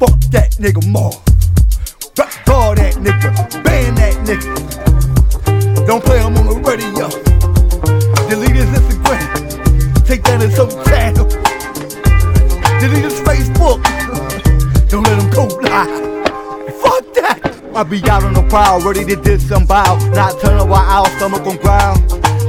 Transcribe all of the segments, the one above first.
Fuck that nigga more. Rap bar that nigga, ban that nigga. Don't play him on the radio. Delete his Instagram. Take down his hotel. Delete his Facebook. Don't let him go live. Fuck that. I be out on the prowl, ready to diss bow. Not turn while out, stomach on ground.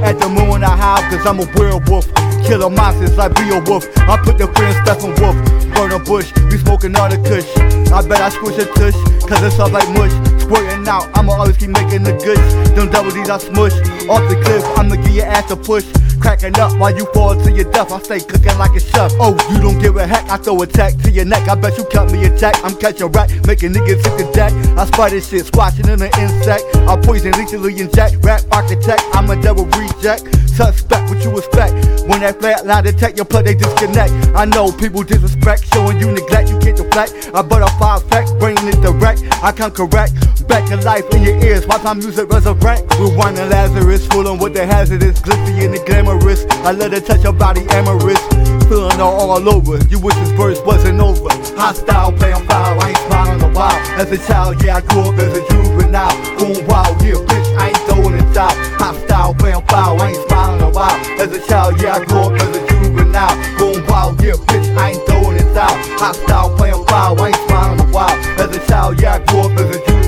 At the moon I howl, cause I'm a werewolf. Kill a monsters like Beowulf. I put the friend Steppenwolf. Burn a bush, we smoking all the kush. I bet I squish a tush, cause it's all like mush. Squirting out, I'ma always keep making the goods. Them double D's I smush. Off the cliff, I'ma give your ass a push. Cracking up while you fall to your death. I stay cooking like a chef. Oh, you don't give a heck. I throw a tack to your neck. I bet you cut me a tack. I'm catching rat, making niggas sick of deck. I spider shit, squashing in an insect. I poison lethally inject. Rap architect, I'm a double reject. Suspect what you expect. When that flat line detect your plug, they disconnect. I know people disrespect, showing you neglect. You can't deflect. I butterfly effect, bringing it direct. I come correct. Back to life in your ears, watch my music resurrect. We're winding Lazarus, fooling with the hazardous, glitzy and the glamorous. I let her touch your body amorous, feeling all, all over. You wish this verse wasn't over. Hostile, playing foul, I ain't smiling a while. As a child, yeah, I grew up as a juvenile. Going wild, yeah, bitch, I ain't throwing it out. Hostile, playing foul, I ain't smiling a while. As a child, yeah, I grew up as a juvenile. Going wild, yeah, bitch, I ain't throwing it out. Hostile, playing foul, I ain't smiling a while. As a child, yeah, I grew up as a juvenile.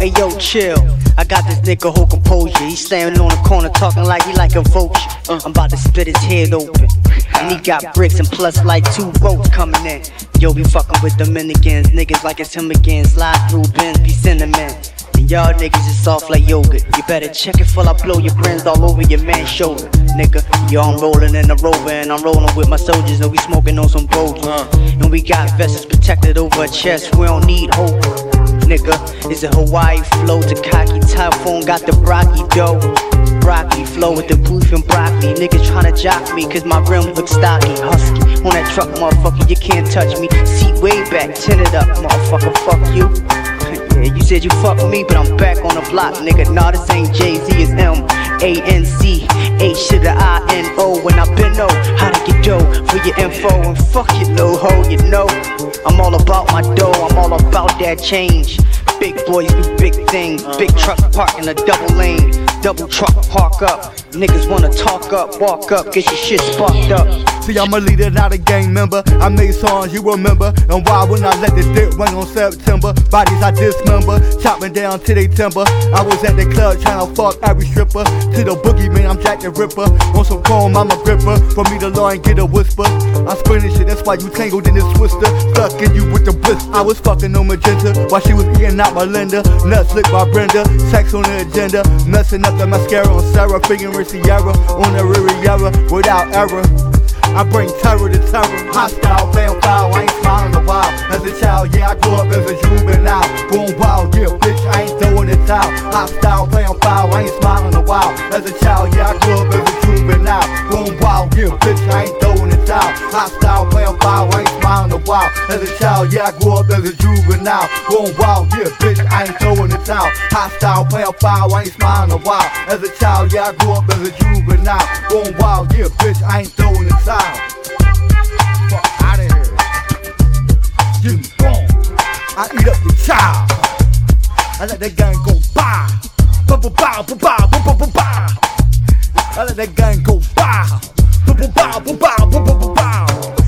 Hey yo, chill. I got this nigga whole composure. He's standing on the corner talking like he like a vulture. Uh, I'm about to split his head open. And he got bricks and plus like two boats coming in. Yo, we fucking with Dominicans. Niggas like it's him again. Slide through bins, be cinnamon. And y'all niggas is soft like yogurt. You better check it full I blow your brains all over your man's shoulder. Nigga, yo, I'm rolling in the rover and I'm rolling with my soldiers and we smoking on some boats. Uh. And we got vests protected over our chest. We don't need hope nigga. It's a Hawaii flow to cocky typhoon, got the Brocky dough. Broccoli flow with the booth and broccoli. Niggas tryna jock me, cause my rim look stocky. Husky on that truck, motherfucker, you can't touch me. Seat way back, tinted up, motherfucker, fuck you. Yeah, you said you fuck me, but I'm back on the block, nigga. Nah, this ain't Jay Z, it's M A N C H to the I your info and fuck you, little hoe, you know. I'm all about my dough, I'm all about that change. Big boys do big things. Big uh-huh. truck park in a double lane. Double truck park up. Niggas wanna talk up, walk up, get your shit sparked up. See, I'm a leader, not a gang member. I made songs you remember. And why wouldn't I let this dick ring on September? Bodies I dismember, chopping down to they timber. I was at the club trying to fuck every stripper. To the boogeyman, I'm Jack the Ripper. On some chrome, I'm a gripper. For me to lie and get a whisper. I'm spinning shit, that's why you tangled in this twister. Stuck in you with the bliss. I was fucking on magenta while she was eating out my Linda. Nuts licked by Brenda. Sex on the agenda. Messing up the mascara on Sarah. Figuring Sierra on the Riviera without error. I bring terror to terror. Hostile, fan foul, I ain't smiling a while. As a child, yeah, I grew up as a juvenile. Going wild, yeah, bitch, I ain't throwing it out. Hostile, fan foul, I ain't smiling a while. As a child, yeah, I grew up as a juvenile. Going wild, yeah, bitch, I ain't throwing it out. Hostile, fan foul, I ain't smiling a while. As a child, yeah, I grew up as a juvenile. Going wild, yeah, bitch, I ain't throwing it out style Hostile, foul. I ain't smiling a while. As a child, yeah, I grew up as a juvenile. Going wild, yeah, bitch, I ain't throwing a towel. Fuck out of here. Give me wrong. I eat up your child. I let that gun go by. Ba ba ba ba ba ba ba ba. I let that gun go by. Ba ba ba ba ba ba ba ba.